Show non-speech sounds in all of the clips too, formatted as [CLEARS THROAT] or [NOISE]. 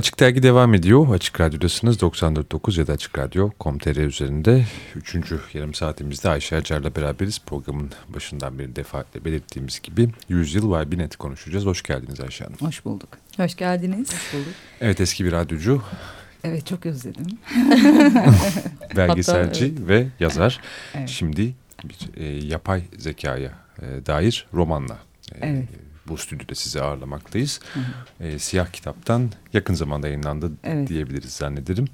Açık Dergi devam ediyor. Açık Radyo'dasınız 94.9 ya da Açık Radyo.com.tr üzerinde. Üçüncü yarım saatimizde Ayşe Acar'la beraberiz. Programın başından beri defaatle belirttiğimiz gibi 100 yıl var net konuşacağız. Hoş geldiniz Ayşe Hanım. Hoş bulduk. Hoş geldiniz. Hoş bulduk. Evet eski bir radyocu. Evet çok özledim. [LAUGHS] Belgeselci Hatta, ve yazar. Evet. Şimdi bir e, yapay zekaya e, dair romanla e, Evet. Bu stüdyoda sizi ağırlamaktayız. E, Siyah Kitap'tan yakın zamanda yayınlandı Evet. diyebiliriz zannederim.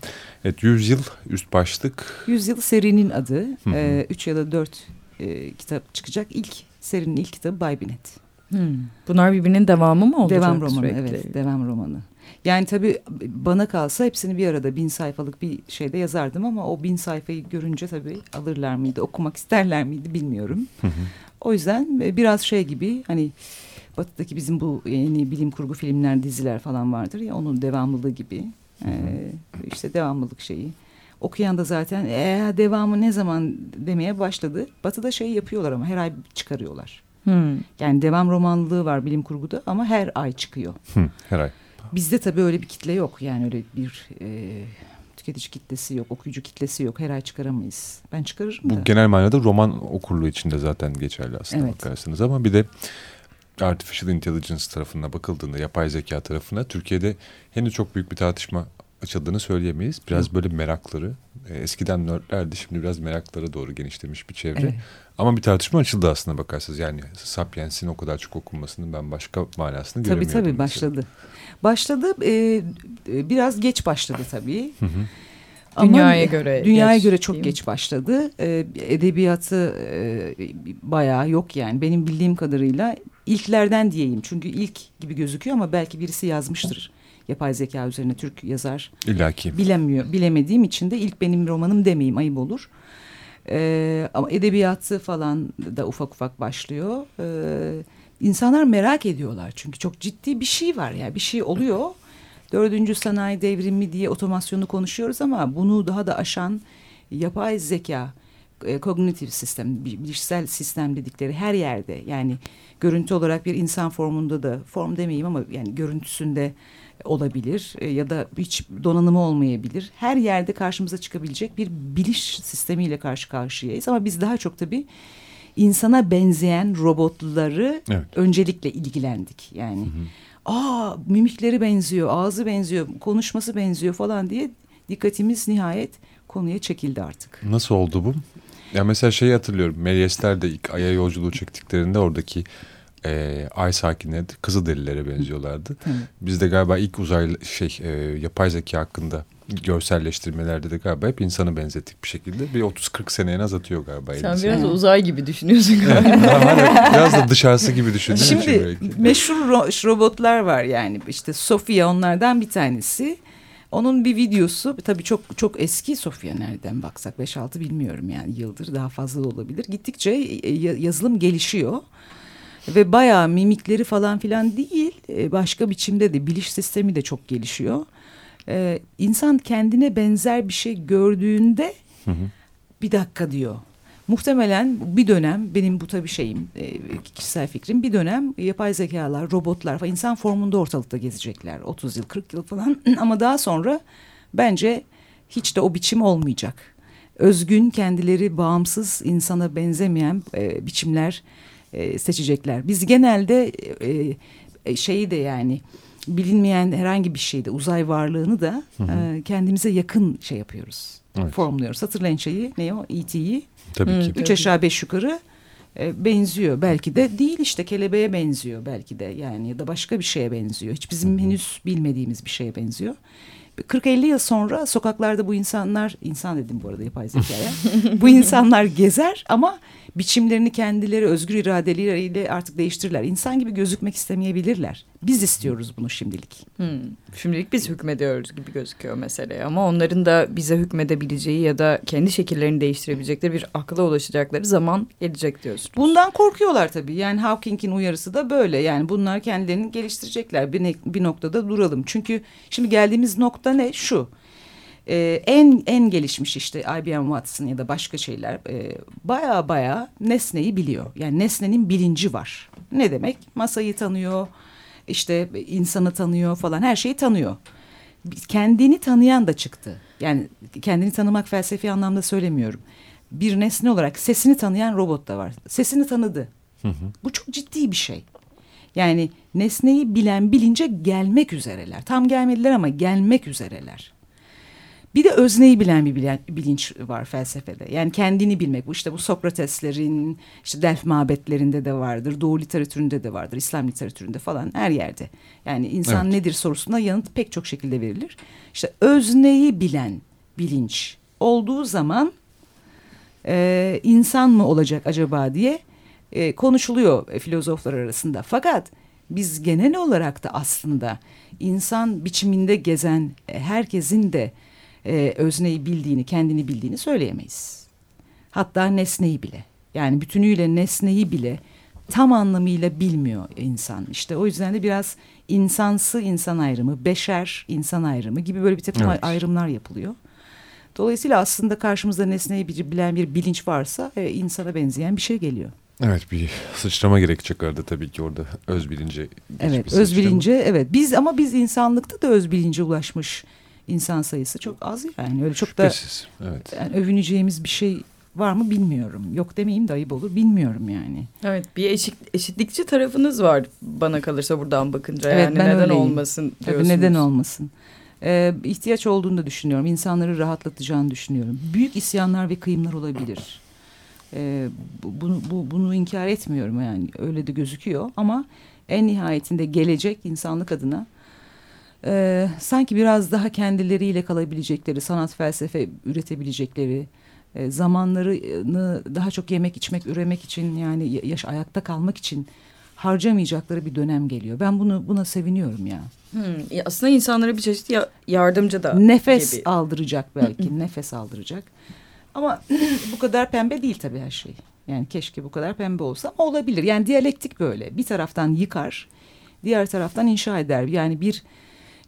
Evet 100 yıl üst başlık. Yüzyıl serinin adı. Ee, üç ya da dört e, kitap çıkacak. İlk serinin ilk kitabı Bay Binet. Hmm. Bunlar birbirinin devamı mı olacak Devam romanı sürekli? evet devam romanı. Yani tabii bana kalsa hepsini bir arada bin sayfalık bir şeyde yazardım ama o bin sayfayı görünce tabii alırlar mıydı okumak isterler miydi bilmiyorum. Hı hı. O yüzden e, biraz şey gibi hani batıdaki bizim bu yeni bilim kurgu filmler diziler falan vardır ya onun devamlılığı gibi Ee, işte devamlılık şeyi. Okuyan da zaten ee, devamı ne zaman demeye başladı. Batıda şey yapıyorlar ama her ay çıkarıyorlar. Hmm. Yani devam romanlılığı var bilim kurguda ama her ay çıkıyor. Her ay. Bizde tabii öyle bir kitle yok. Yani öyle bir e, tüketici kitlesi yok, okuyucu kitlesi yok. Her ay çıkaramayız. Ben çıkarırım Bu da. genel manada roman okurluğu içinde zaten geçerli aslında Evet. bakarsanız ama bir de artificial intelligence tarafına bakıldığında yapay zeka tarafına Türkiye'de henüz çok büyük bir tartışma açıldığını söyleyemeyiz. Biraz böyle merakları e, eskiden nerdlerdi şimdi biraz meraklara doğru genişlemiş bir çevre. Evet. Ama bir tartışma açıldı aslında bakarsanız. Yani Sapiens'in o kadar çok okunmasının ben başka manasını Tabii göremiyorum. tabii mesela. başladı. Başladı e, e, biraz geç başladı tabii. Hı hı. Ama Dünyaya göre dünyaya geç, göre çok geç başladı. E, edebiyatı e, bayağı yok yani. Benim bildiğim kadarıyla ilklerden diyeyim. Çünkü ilk gibi gözüküyor ama belki birisi yazmıştır. Yapay zeka üzerine Türk yazar İlla ki. bilemiyor. Bilemediğim için de ilk benim romanım demeyeyim ayıp olur. Ee, ama edebiyatı falan da ufak ufak başlıyor. Ee, insanlar merak ediyorlar çünkü çok ciddi bir şey var ya bir şey oluyor. Dördüncü sanayi devrimi diye otomasyonu konuşuyoruz ama bunu daha da aşan yapay zeka, e, kognitif sistem, bilişsel sistem dedikleri her yerde yani görüntü olarak bir insan formunda da form demeyeyim ama yani görüntüsünde olabilir e, ya da hiç donanımı olmayabilir. Her yerde karşımıza çıkabilecek bir biliş sistemiyle karşı karşıyayız ama biz daha çok tabii insana benzeyen robotları Evet. öncelikle ilgilendik. Yani aa mimikleri benziyor, ağzı benziyor, konuşması benziyor falan diye dikkatimiz nihayet konuya çekildi artık. Nasıl oldu bu? Ya mesela şeyi hatırlıyorum. Meryesler de ilk Ay'a yolculuğu çektiklerinde oradaki e, ay sakinleri de Kızılderililere benziyorlardı. Evet. Bizde galiba ilk uzay şey e, yapay zeka hakkında görselleştirmelerde de galiba hep insanı benzettik bir şekilde. Bir 30-40 sene en az atıyor galiba. Sen elbise. biraz uzay gibi düşünüyorsun galiba. Biraz da dışarısı gibi düşündüğüm için Şimdi belki. meşhur ro- robotlar var yani işte Sofia onlardan bir tanesi. Onun bir videosu tabii çok çok eski Sofia nereden baksak 5-6 bilmiyorum yani yıldır daha fazla da olabilir. Gittikçe e, ya- yazılım gelişiyor ve bayağı mimikleri falan filan değil e, başka biçimde de biliş sistemi de çok gelişiyor. Ee, insan kendine benzer bir şey gördüğünde Hı hı. bir dakika diyor. Muhtemelen bir dönem benim bu tabii şeyim e, kişisel fikrim bir dönem yapay zekalar, robotlar falan insan formunda ortalıkta gezecekler. 30 yıl 40 yıl falan [CLEARS THROAT] ama daha sonra bence hiç de o biçim olmayacak. Özgün kendileri bağımsız insana benzemeyen e, biçimler e, seçecekler. Biz genelde e, şeyi de yani bilinmeyen herhangi bir şeyde uzay varlığını da e, kendimize yakın şey yapıyoruz. Evet. Formluyoruz. Hatırlayın şeyi ne o E.T.'yi. Tabii Hı. ki. Üç aşağı beş yukarı e, benziyor. Belki de değil işte kelebeğe benziyor belki de yani ya da başka bir şeye benziyor. Hiç bizim henüz bilmediğimiz bir şeye benziyor. 40-50 yıl sonra sokaklarda bu insanlar, insan dedim bu arada yapay zekaya, [LAUGHS] bu insanlar gezer ama biçimlerini kendileri özgür iradeleriyle artık değiştirirler. İnsan gibi gözükmek istemeyebilirler. Biz istiyoruz bunu şimdilik. Hmm. Şimdilik biz hükmediyoruz gibi gözüküyor meseleye ama onların da bize hükmedebileceği ya da kendi şekillerini değiştirebilecekleri bir akla ulaşacakları zaman gelecek diyorsunuz. Bundan korkuyorlar tabii. Yani Hawking'in uyarısı da böyle. Yani bunlar kendilerini geliştirecekler. Bir, bir noktada duralım. Çünkü şimdi geldiğimiz nokta ne? Şu. Ee, en en gelişmiş işte IBM Watson ya da başka şeyler e, baya baya nesneyi biliyor. Yani nesnenin bilinci var. Ne demek? Masayı tanıyor, işte insanı tanıyor falan her şeyi tanıyor. kendini tanıyan da çıktı. Yani kendini tanımak felsefi anlamda söylemiyorum. Bir nesne olarak sesini tanıyan robot da var. Sesini tanıdı. Hı hı. Bu çok ciddi bir şey. Yani nesneyi bilen bilince gelmek üzereler. Tam gelmediler ama gelmek üzereler. Bir de özneyi bilen bir bilen, bilinç var felsefede. Yani kendini bilmek. Bu işte bu Sokrateslerin, işte Delphi mabetlerinde de vardır. Doğu literatüründe de vardır. İslam literatüründe falan her yerde. Yani insan Evet. nedir sorusuna yanıt pek çok şekilde verilir. İşte özneyi bilen bilinç olduğu zaman e, insan mı olacak acaba diye e, konuşuluyor e, filozoflar arasında. Fakat biz genel olarak da aslında insan biçiminde gezen e, herkesin de e, özneyi bildiğini, kendini bildiğini söyleyemeyiz. Hatta nesneyi bile. Yani bütünüyle nesneyi bile tam anlamıyla bilmiyor insan. İşte o yüzden de biraz insansı insan ayrımı, beşer insan ayrımı gibi böyle bir takım Evet. ayrımlar yapılıyor. Dolayısıyla aslında karşımızda nesneyi bilen bir bilinç varsa e, insana benzeyen bir şey geliyor. Evet bir sıçrama gerekecek arada tabii ki orada öz bilince. Evet öz bilince evet biz ama biz insanlıkta da öz bilince ulaşmış insan sayısı çok az yani öyle çok da Şüphesiz. Evet. yani övüneceğimiz bir şey var mı bilmiyorum. Yok demeyeyim de ayıp olur bilmiyorum yani. Evet bir eşit, eşitlikçi tarafınız var bana kalırsa buradan bakınca. Evet, yani ben neden öyleyim. olmasın Tabii diyorsunuz. neden olmasın. Ee, ihtiyaç olduğunu da düşünüyorum. İnsanları rahatlatacağını düşünüyorum. Büyük isyanlar ve kıyımlar olabilir. Ee, bu- bunu, bu, bunu inkar etmiyorum yani öyle de gözüküyor ama en nihayetinde gelecek insanlık adına e, sanki biraz daha kendileriyle kalabilecekleri, sanat felsefe üretebilecekleri, e, zamanlarını daha çok yemek içmek, üremek için yani ya- yaş ayakta kalmak için harcamayacakları bir dönem geliyor. Ben bunu buna seviniyorum ya. Hmm, ya aslında insanlara bir çeşit ya- yardımcı da Nefes gibi. aldıracak belki, [LAUGHS] nefes aldıracak. Ama [CLEARS THROAT] bu kadar pembe değil tabii her şey. Yani keşke bu kadar pembe olsa ama olabilir. Yani diyalektik böyle. Bir taraftan yıkar, diğer taraftan inşa eder. Yani bir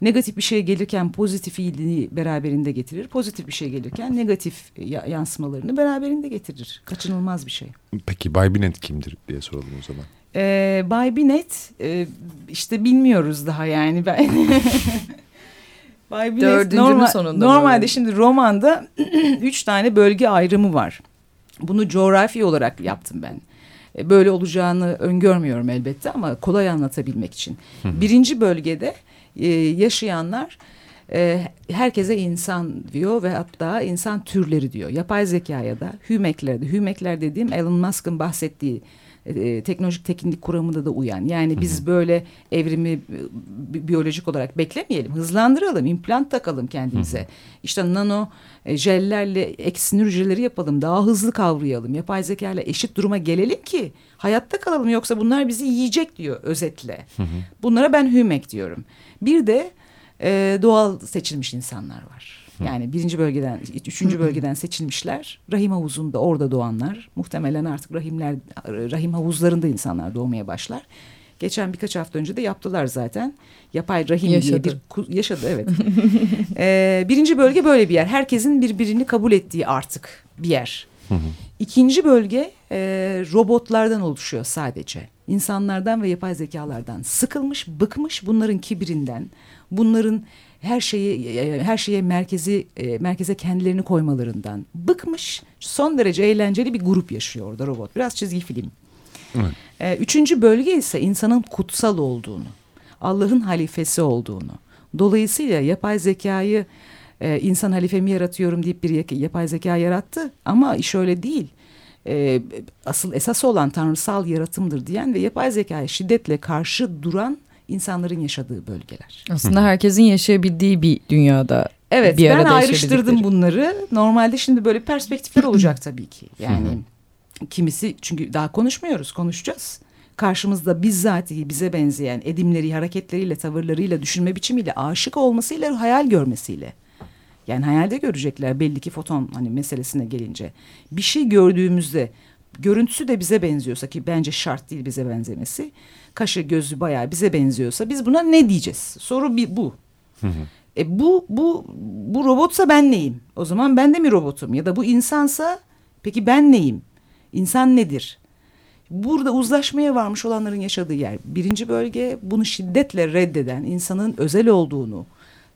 negatif bir şey gelirken pozitif iyiliğini beraberinde getirir. Pozitif bir şey gelirken negatif ya- yansımalarını beraberinde getirir. Kaçınılmaz bir şey. Peki Bay Binet kimdir diye soralım o zaman. Ee, Bay Binet e, işte bilmiyoruz daha yani ben. [LAUGHS] Bay Binet Dördüncünün normal- sonunda normalde böyle. şimdi romanda [CLEARS THROAT] üç tane bölge ayrımı var. Bunu coğrafi olarak yaptım ben. E, Böyle olacağını öngörmüyorum elbette ama kolay anlatabilmek için. Birinci bölgede e, yaşayanlar e, herkese insan diyor ve hatta insan türleri diyor. Yapay zekaya da hümeklerde, hümekler dediğim Elon Musk'ın bahsettiği e, teknolojik teknik kuramında da uyan. Yani biz böyle evrimi e, bi- biyolojik olarak beklemeyelim. Hızlandıralım, implant takalım kendimize. İşte nano e, jellerle ek sinir hücreleri yapalım. Daha hızlı kavrayalım. Yapay zeka ile eşit duruma gelelim ki hayatta kalalım. Yoksa bunlar bizi yiyecek diyor özetle. Bunlara ben hümek diyorum. Bir de e, doğal seçilmiş insanlar var. Yani birinci bölgeden, üçüncü bölgeden seçilmişler. Rahim havuzunda orada doğanlar. Muhtemelen artık rahimler, rahim havuzlarında insanlar doğmaya başlar. Geçen birkaç hafta önce de yaptılar zaten. Yapay rahim diye Yaşadı. bir ku- yaşadı evet. [LAUGHS] Ee, birinci bölge böyle bir yer. Herkesin birbirini kabul ettiği artık bir yer. İkinci bölge e, robotlardan oluşuyor sadece. İnsanlardan ve yapay zekalardan sıkılmış, bıkmış bunların kibirinden, bunların her şeyi e, her şeye merkezi e, merkeze kendilerini koymalarından bıkmış. Son derece eğlenceli bir grup yaşıyor orada robot. Biraz çizgi film. Evet. Üçüncü bölge ise insanın kutsal olduğunu, Allah'ın halifesi olduğunu. Dolayısıyla yapay zekayı e, insan halifemi yaratıyorum deyip bir yapay zeka yarattı ama iş öyle değil. E, asıl esas olan tanrısal yaratımdır diyen ve yapay zekaya şiddetle karşı duran insanların yaşadığı bölgeler. Aslında herkesin yaşayabildiği bir dünyada Evet bir ben ayrıştırdım bunları. Normalde şimdi böyle perspektifler [CLEARS THROAT] olacak tabii ki. Yani kimisi çünkü daha konuşmuyoruz konuşacağız. Karşımızda bizzatihi bize benzeyen edimleri, hareketleriyle, tavırlarıyla, düşünme biçimiyle, aşık olmasıyla, hayal görmesiyle. Yani hayalde görecekler belli ki foton hani meselesine gelince. Bir şey gördüğümüzde görüntüsü de bize benziyorsa ki bence şart değil bize benzemesi. Kaşı gözü bayağı bize benziyorsa biz buna ne diyeceğiz? Soru bir bu. E bu bu bu robotsa ben neyim? O zaman ben de mi robotum? Ya da bu insansa peki ben neyim? İnsan nedir? Burada uzlaşmaya varmış olanların yaşadığı yer. Birinci bölge bunu şiddetle reddeden, insanın özel olduğunu,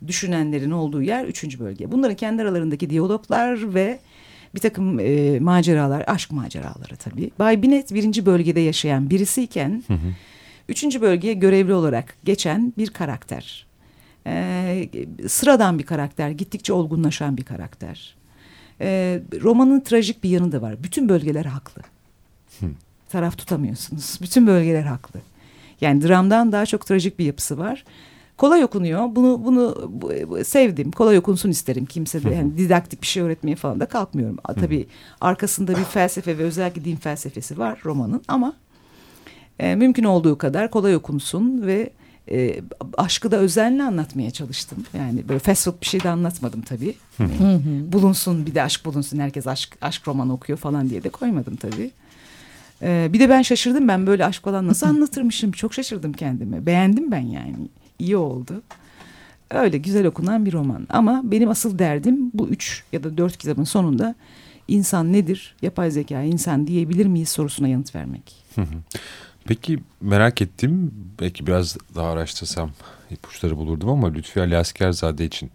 düşünenlerin olduğu yer üçüncü bölge. Bunların kendi aralarındaki diyaloglar ve bir takım e, maceralar, aşk maceraları tabii. Bay Binet birinci bölgede yaşayan birisiyken hı hı. üçüncü bölgeye görevli olarak geçen bir karakter. E, sıradan bir karakter, gittikçe olgunlaşan bir karakter. E, romanın trajik bir yanı da var. Bütün bölgeler haklı. Hı. Taraf tutamıyorsunuz. Bütün bölgeler haklı. Yani dramdan daha çok trajik bir yapısı var. Kolay okunuyor. Bunu bunu bu, sevdim. Kolay okunsun isterim. Kimse de yani didaktik bir şey öğretmeye falan da kalkmıyorum. Hı. Tabii arkasında bir felsefe ve özellikle din felsefesi var romanın ama e, mümkün olduğu kadar kolay okunsun ve e, aşkı da özenle anlatmaya çalıştım. Yani böyle fast food bir şey de anlatmadım tabii. Yani, bulunsun bir de aşk bulunsun herkes aşk aşk romanı okuyor falan diye de koymadım tabii. Ee, bir de ben şaşırdım ben böyle aşk falan nasıl [LAUGHS] anlatırmışım çok şaşırdım kendime. Beğendim ben yani iyi oldu. Öyle güzel okunan bir roman ama benim asıl derdim bu üç ya da dört kitabın sonunda insan nedir yapay zeka insan diyebilir miyiz sorusuna yanıt vermek. Peki merak ettim belki biraz daha araştırsam ipuçları bulurdum ama Lütfi Ali Askerzade için.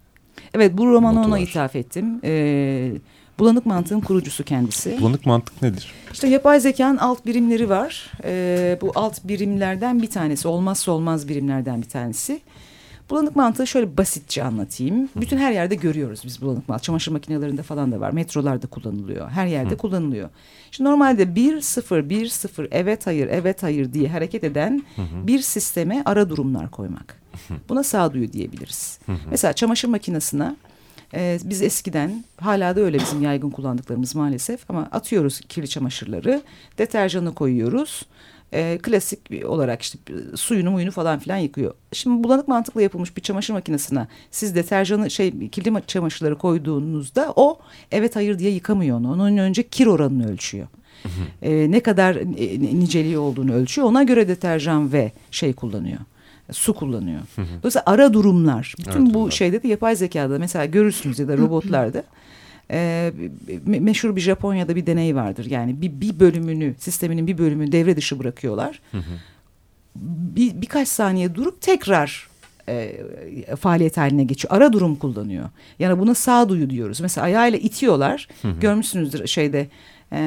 Evet bu romanı ona ithaf ettim. Ee, Bulanık mantığın kurucusu kendisi. Bulanık mantık nedir? İşte yapay zekanın alt birimleri var. Ee, bu alt birimlerden bir tanesi, olmazsa olmaz birimlerden bir tanesi. Bulanık mantığı şöyle basitçe anlatayım. Bütün her yerde görüyoruz biz bulanık mantığı. Çamaşır makinelerinde falan da var. Metrolarda kullanılıyor. Her yerde Hı. kullanılıyor. Şimdi normalde bir sıfır bir sıfır evet hayır evet hayır diye hareket eden Hı. bir sisteme ara durumlar koymak. Buna sağduyu diyebiliriz. Hı. Mesela çamaşır makinesine ee, biz eskiden hala da öyle bizim yaygın kullandıklarımız maalesef ama atıyoruz kirli çamaşırları deterjanı koyuyoruz. E, klasik olarak işte suyunu muyunu falan filan yıkıyor. Şimdi bulanık mantıkla yapılmış bir çamaşır makinesine siz deterjanı şey kirli çamaşırları koyduğunuzda o evet hayır diye yıkamıyor onu. Onun önce kir oranını ölçüyor. E, ne kadar e, niceliği olduğunu ölçüyor. Ona göre deterjan ve şey kullanıyor su kullanıyor. Hı hı. Dolayısıyla ara durumlar. Bütün evet, bu durumlar. şeyde de yapay zekada mesela görürsünüz ya da robotlarda e, meşhur bir Japonya'da bir deney vardır. Yani bir, bir bölümünü sisteminin bir bölümünü devre dışı bırakıyorlar. Hı hı. Bir, birkaç saniye durup tekrar e, faaliyet haline geçiyor. Ara durum kullanıyor. Yani buna sağduyu diyoruz. Mesela ayağıyla itiyorlar. Hı hı. Görmüşsünüzdür şeyde e,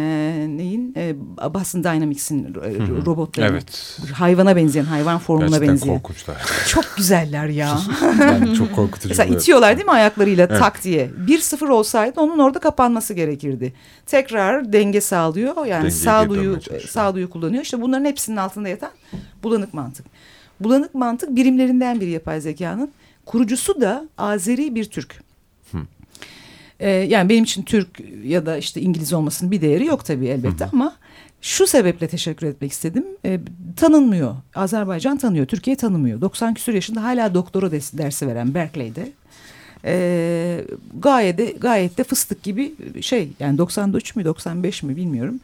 neyin e, Boston Dynamics'in e, robotları. Evet. Hayvana benzeyen, hayvan formuna Gerçekten benzeyen. korkunçlar. [LAUGHS] Çok güzeller ya. [LAUGHS] yani çok korkutucu. Mesela itiyorlar değil mi ayaklarıyla evet. tak diye. Bir sıfır olsaydı onun orada kapanması gerekirdi. Tekrar denge sağlıyor. Yani Dengeyi sağduyu, sağduyu kullanıyor. İşte bunların hepsinin altında yatan bulanık mantık. Bulanık mantık birimlerinden biri yapay zekanın. Kurucusu da Azeri bir Türk. Ee, yani benim için Türk ya da işte İngiliz olmasının bir değeri yok tabii elbette hı hı. ama şu sebeple teşekkür etmek istedim. Ee, tanınmıyor. Azerbaycan tanıyor, Türkiye tanımıyor. 90 küsur yaşında hala doktora dersi veren Berkeley'de. Ee, gayet de gayet de fıstık gibi şey yani 93 mü 95 mi bilmiyorum.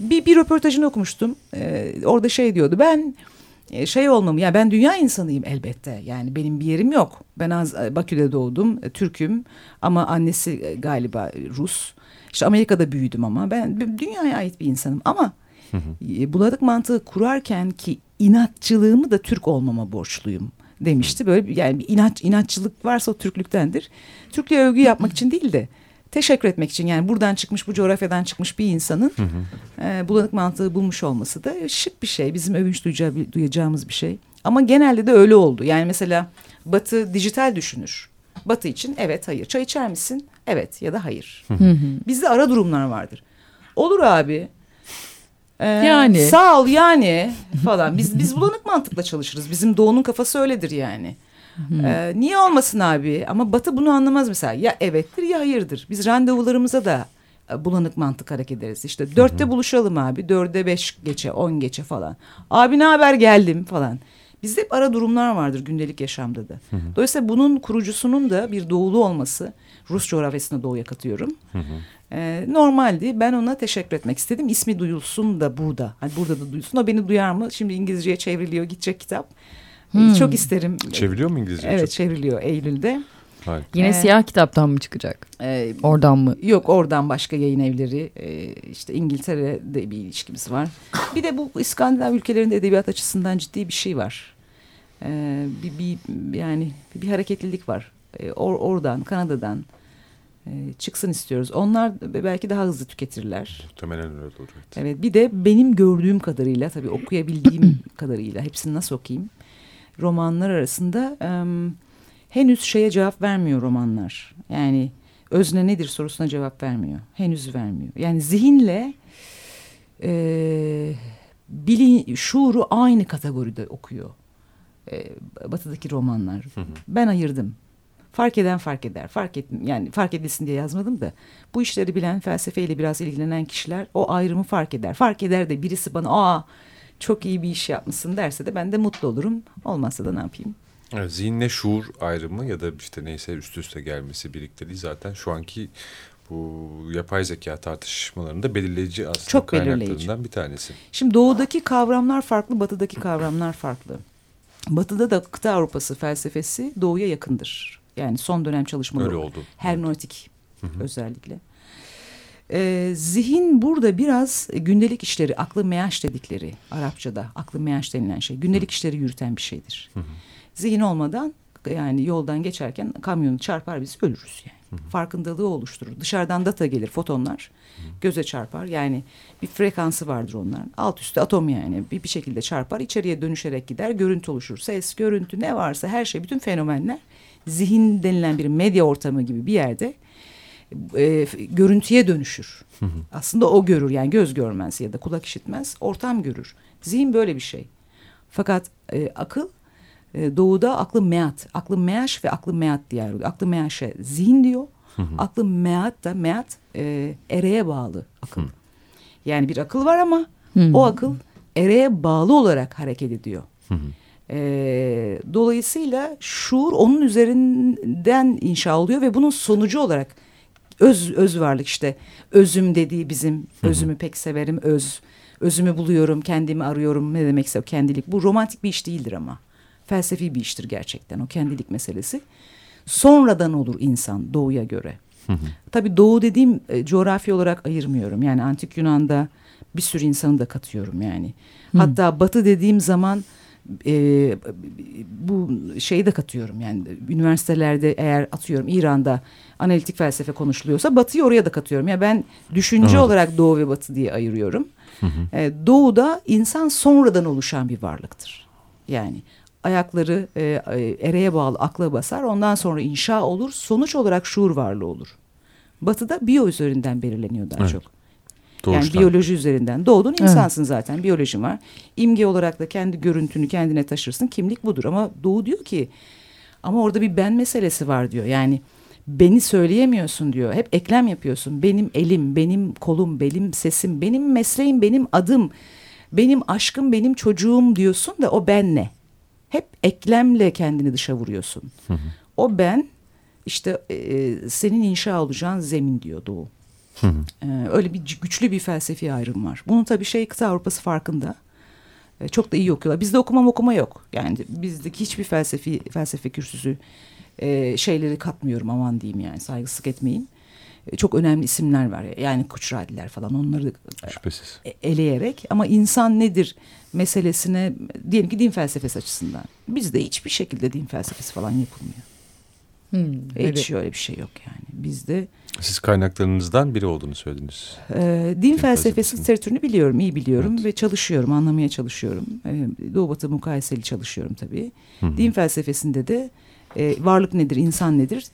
Bir, bir röportajını okumuştum. Ee, orada şey diyordu ben e, şey olmamı yani ben dünya insanıyım elbette. Yani benim bir yerim yok. Ben az e, Bakü'de doğdum e, Türk'üm. Ama annesi galiba Rus. İşte Amerika'da büyüdüm ama ben dünyaya ait bir insanım. Ama hı hı. buladık mantığı kurarken ki inatçılığımı da Türk olmama borçluyum demişti. Böyle yani bir inat inatçılık varsa o Türklüktendir. Türklüğe övgü yapmak [LAUGHS] için değil de teşekkür etmek için yani buradan çıkmış bu coğrafyadan çıkmış bir insanın hı hı. E, bulanık mantığı bulmuş olması da şık bir şey. Bizim övünç duyacağı, duyacağımız bir şey. Ama genelde de öyle oldu. Yani mesela Batı dijital düşünür. Batı için evet hayır. Çay içer misin? Evet ya da hayır. Hı hı. Bizde ara durumlar vardır. Olur abi. Ee, yani. Sağ ol yani falan. Biz biz bulanık mantıkla çalışırız. Bizim doğunun kafası öyledir yani. Ee, niye olmasın abi? Ama Batı bunu anlamaz mesela. Ya evettir ya hayırdır. Biz randevularımıza da e, bulanık mantık hareket ederiz. İşte dörtte buluşalım abi. Dörde beş geçe, on geçe falan. Abi ne haber geldim falan. Bizde hep ara durumlar vardır gündelik yaşamda da. Dolayısıyla bunun kurucusunun da bir doğulu olması. Rus coğrafyasına doğuya katıyorum. Ee, normaldi. Ben ona teşekkür etmek istedim. İsmi duyulsun da burada. Hani burada da duyulsun. O beni duyar mı? Şimdi İngilizceye çevriliyor. Gidecek kitap. Hmm. Çok isterim. Çeviriyor mu İngilizce? Evet çevriliyor Eylül'de. Harika. Yine ee, siyah kitaptan mı çıkacak? E, oradan mı? Yok oradan başka yayın evleri e, işte İngiltere'de bir ilişkimiz var. Bir de bu İskandinav ülkelerinde edebiyat açısından ciddi bir şey var. E, bir, bir yani bir hareketlilik var. E, or, oradan Kanada'dan e, çıksın istiyoruz. Onlar belki daha hızlı tüketirler. Muhtemelen öyle. Evet. Evet bir de benim gördüğüm kadarıyla tabii okuyabildiğim [CLEARS THROAT] kadarıyla hepsini nasıl okuyayım? Romanlar arasında e, henüz şeye cevap vermiyor romanlar. Yani özne nedir sorusuna cevap vermiyor. Henüz vermiyor. Yani zihinle e, bilin, şuuru aynı kategoride okuyor. E, batıdaki romanlar. Hı hı. Ben ayırdım. Fark eden fark eder. Fark et, yani fark edilsin diye yazmadım da. Bu işleri bilen, felsefeyle biraz ilgilenen kişiler o ayrımı fark eder. Fark eder de birisi bana aa çok iyi bir iş yapmışsın derse de ben de mutlu olurum. Olmazsa da ne yapayım? Evet, zihinle şuur ayrımı ya da işte neyse üst üste gelmesi birlikteliği zaten şu anki bu yapay zeka tartışmalarında belirleyici aslında Çok kaynaklarından belirleyici. bir tanesi. Şimdi doğudaki kavramlar farklı, batıdaki kavramlar farklı. Batıda da kıta Avrupası felsefesi doğuya yakındır. Yani son dönem çalışmaları Öyle oldu. Hı hı. özellikle. Ee, zihin burada biraz gündelik işleri, aklı meyaş dedikleri Arapçada aklı meyaş denilen şey. Gündelik işleri yürüten bir şeydir. Hı hı. Zihin olmadan yani yoldan geçerken kamyonu çarpar biz ölürüz yani. Farkındalığı oluşturur. Dışarıdan data gelir, fotonlar göze çarpar. Yani bir frekansı vardır onların. Alt üstü atom yani bir, bir şekilde çarpar. içeriye dönüşerek gider. Görüntü oluşur. Ses, görüntü ne varsa her şey, bütün fenomenler zihin denilen bir medya ortamı gibi bir yerde e, görüntüye dönüşür. Aslında o görür yani göz görmez ya da kulak işitmez, ortam görür. Zihin böyle bir şey. Fakat e, akıl e, doğuda aklı meat, aklı meaş ve aklı meat diye ayrılıyor. Aklı meaşe zihin diyor. Aklı meat da meat e, ereğe bağlı akıl. Yani bir akıl var ama o akıl ereğe bağlı olarak hareket ediyor. E, dolayısıyla şuur onun üzerinden inşa oluyor ve bunun sonucu olarak öz öz varlık işte. Özüm dediği bizim özümü pek severim öz. Özümü buluyorum kendimi arıyorum. Ne demekse o kendilik. Bu romantik bir iş değildir ama. Felsefi bir iştir gerçekten o kendilik meselesi. Sonradan olur insan doğuya göre. Tabii doğu dediğim e, coğrafi olarak ayırmıyorum. Yani antik Yunan'da bir sürü insanı da katıyorum yani. Hatta batı dediğim zaman e, bu şeyi de katıyorum yani üniversitelerde eğer atıyorum İran'da analitik felsefe konuşuluyorsa batıyı oraya da katıyorum. Yani ben düşünce Anladım. olarak doğu ve batı diye ayırıyorum. E, doğuda insan sonradan oluşan bir varlıktır. Yani ayakları e, e, ereğe bağlı akla basar ondan sonra inşa olur sonuç olarak şuur varlığı olur. Batıda biyo üzerinden belirleniyor daha Evet. çok. Doğuştan. Yani biyoloji üzerinden doğdun insansın zaten biyolojin var. İmge olarak da kendi görüntünü kendine taşırsın kimlik budur ama doğu diyor ki ama orada bir ben meselesi var diyor. Yani beni söyleyemiyorsun diyor. Hep eklem yapıyorsun. Benim elim, benim kolum, benim sesim, benim mesleğim, benim adım, benim aşkım, benim çocuğum diyorsun da o ben ne? Hep eklemle kendini dışa vuruyorsun. O ben işte e, senin inşa olacağın zemin diyor Doğu. Ee, öyle bir güçlü bir felsefi ayrım var. Bunun tabii şey kıta Avrupası farkında. Ee, çok da iyi okuyorlar. Bizde okuma okuma yok. Yani bizdeki hiçbir felsefi felsefe kürsüsü e, şeyleri katmıyorum aman diyeyim yani saygısızlık etmeyin. E, çok önemli isimler var. Yani Kuçradiler falan onları Şüphesiz. e, eleyerek ama insan nedir meselesine diyelim ki din felsefesi açısından. Bizde hiçbir şekilde din felsefesi falan yapılmıyor. Hmm, Hiç öyle bir şey yok yani. Bizde Siz kaynaklarınızdan biri olduğunu söylediniz. Ee, din Din felsefesi literatürünü biliyorum, iyi biliyorum Evet. ve çalışıyorum, anlamaya çalışıyorum. Ee, Doğu Batı mukayeseli çalışıyorum tabii. Hı hı. Din felsefesinde de e, varlık nedir, insan nedir?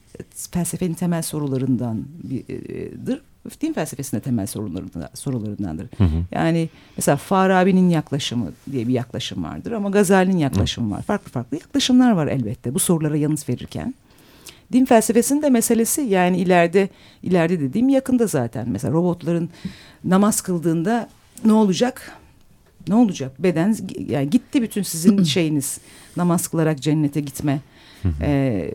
Felsefenin temel sorularından birdir. Din felsefesinde temel sorularından, sorularındandır. Hı hı. Yani mesela Farabi'nin yaklaşımı diye bir yaklaşım vardır ama Gazali'nin yaklaşımı var. Farklı farklı yaklaşımlar var elbette bu sorulara yanıt verirken. Din felsefesinin de meselesi yani ileride ileride dediğim yakında zaten. Mesela robotların namaz kıldığında ne olacak? Ne olacak? Beden yani gitti bütün sizin [CLEARS THROAT] şeyiniz. Namaz kılarak cennete gitme e,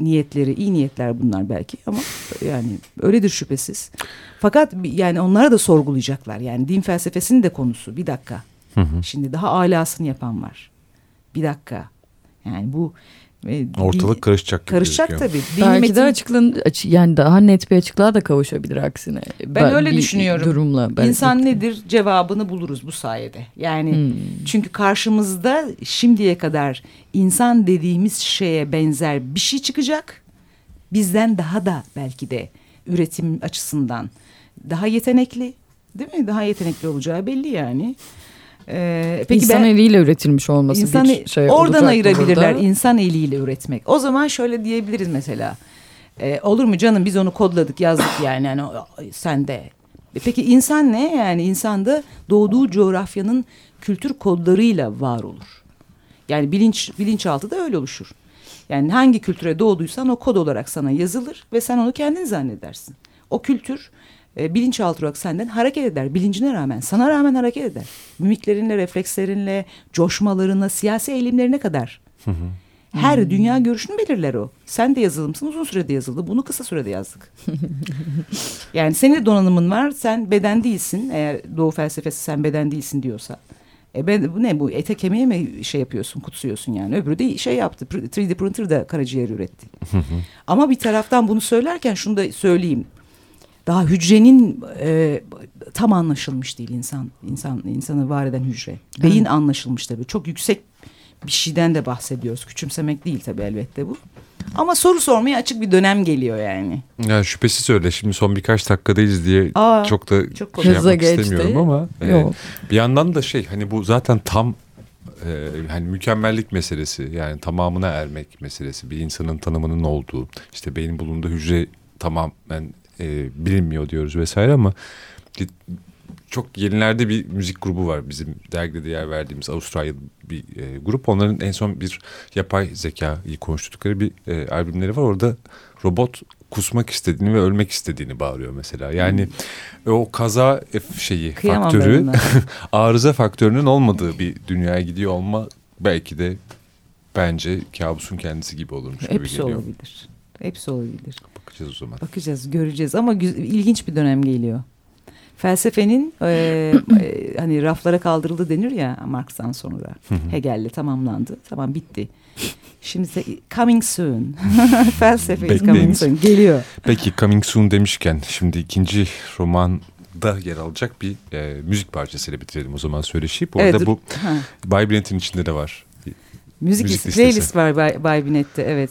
niyetleri, iyi niyetler bunlar belki ama yani öyledir şüphesiz. Fakat yani onlara da sorgulayacaklar. Yani din felsefesinin de konusu. Bir dakika. Hı hı. Şimdi daha alasını yapan var. Bir dakika. Yani bu E, Ortalık dil- karışacak gibi karışacak gözüküyor. tabii. Dil Belki metin- de açıklığın açı- yani daha net bir açıklığa da kavuşabilir aksine. Ben öyle bir düşünüyorum. Durumla. belki. İnsan nedir cevabını buluruz bu sayede. Yani Hmm. çünkü karşımızda şimdiye kadar insan dediğimiz şeye benzer bir şey çıkacak. Bizden daha da belki de üretim açısından daha yetenekli değil mi? Daha yetenekli olacağı belli yani. Ee, peki İnsan ben eliyle üretilmiş olması insan bir şey oradan ayırabilirler burada? insan eliyle üretmek. O zaman şöyle diyebiliriz mesela. Ee, olur mu canım biz onu kodladık yazdık yani yani o- sende. E Peki insan ne? Yani insan da doğduğu coğrafyanın kültür kodlarıyla var olur. Yani bilinç bilinçaltı da öyle oluşur. Yani hangi kültüre doğduysan o kod olarak sana yazılır ve sen onu kendin zannedersin. O kültür e, bilinçaltı olarak senden hareket eder. Bilincine rağmen, sana rağmen hareket eder. Mimiklerinle, reflekslerinle, coşmalarına, siyasi eğilimlerine kadar. Her dünya görüşünü belirler o. Sen de yazılımsın uzun sürede yazıldı. Bunu kısa sürede yazdık. [LAUGHS] yani senin de donanımın var. Sen beden değilsin. Eğer doğu felsefesi sen beden değilsin diyorsa. E ben bu ne bu ete kemiğe mi şey yapıyorsun kutsuyorsun yani öbürü de şey yaptı 3D printer da karaciğer üretti. Ama bir taraftan bunu söylerken şunu da söyleyeyim. Daha hücrenin e, tam anlaşılmış değil insan insan insanı var eden hücre. Beyin anlaşılmış tabii. Çok yüksek bir şeyden de bahsediyoruz. Küçümsemek değil tabii elbette bu. Ama soru sormaya açık bir dönem geliyor yani. Ya şüphesiz öyle. Şimdi son birkaç dakikadayız diye Aa, çok da çok şey yapmak geçti. istemiyorum ama e, Yok. bir yandan da şey hani bu zaten tam e, hani mükemmellik meselesi yani tamamına ermek meselesi bir insanın tanımının olduğu işte beyin bulunduğu hücre tamamen e, bilinmiyor diyoruz vesaire ama çok yenilerde bir müzik grubu var bizim dergide yer verdiğimiz Avustralyalı bir e, grup. Onların en son bir yapay zekayı konuştukları bir e, albümleri var. Orada robot kusmak istediğini ve ölmek istediğini bağırıyor mesela. Yani o kaza şeyi Kıyamam faktörü [LAUGHS] arıza faktörünün olmadığı bir dünyaya gidiyor olma belki de bence kabusun kendisi gibi olurmuş gibi Hepsi geliyor. olabilir. Hepsi olabilir. Bakacağız o zaman. Bakacağız, göreceğiz ama ilginç bir dönem geliyor. Felsefenin e, [CLEARS THROAT] e, hani raflara kaldırıldı denir ya Marx'tan sonra. Hegel'le tamamlandı. Tamam bitti. Şimdi coming soon. [LAUGHS] Felsefe is coming soon. Geliyor. Peki Coming Soon demişken şimdi ikinci romanda yer alacak bir e, müzik parçasıyla bitirelim o zaman söyleşi. Bu arada dur. bu Ha. Bay Brent'in içinde de var. Müzik, Müzik listesi. playlist var Bay, Bay Binet'te evet.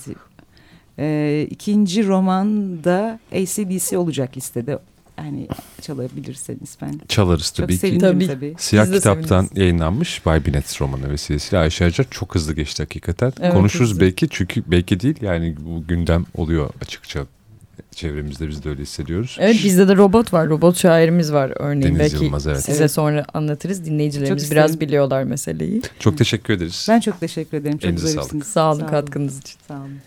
Ee, ikinci romanda ACDC olacak listede. Yani çalabilirseniz ben Çalarız çok tabii ki. Tabii. tabii. Siyah Biz kitaptan seviniriz. yayınlanmış Bay Binet romanı vesilesiyle Ayşe Acar çok hızlı geçti hakikaten. Evet, Konuşuruz hızlı. belki çünkü belki değil yani bu gündem oluyor açıkça çevremizde biz de öyle hissediyoruz. Evet bizde de robot var. Robot şairimiz var örneğin. Deniz Belki Yılmaz, evet. size Evet. sonra anlatırız. Dinleyicilerimiz Çok biraz biliyorlar meseleyi. Çok teşekkür ederiz. Ben çok teşekkür ederim. Çok Elinize zarifsiniz. Sağ olun Sağ olun. katkınız için. Sağ olun.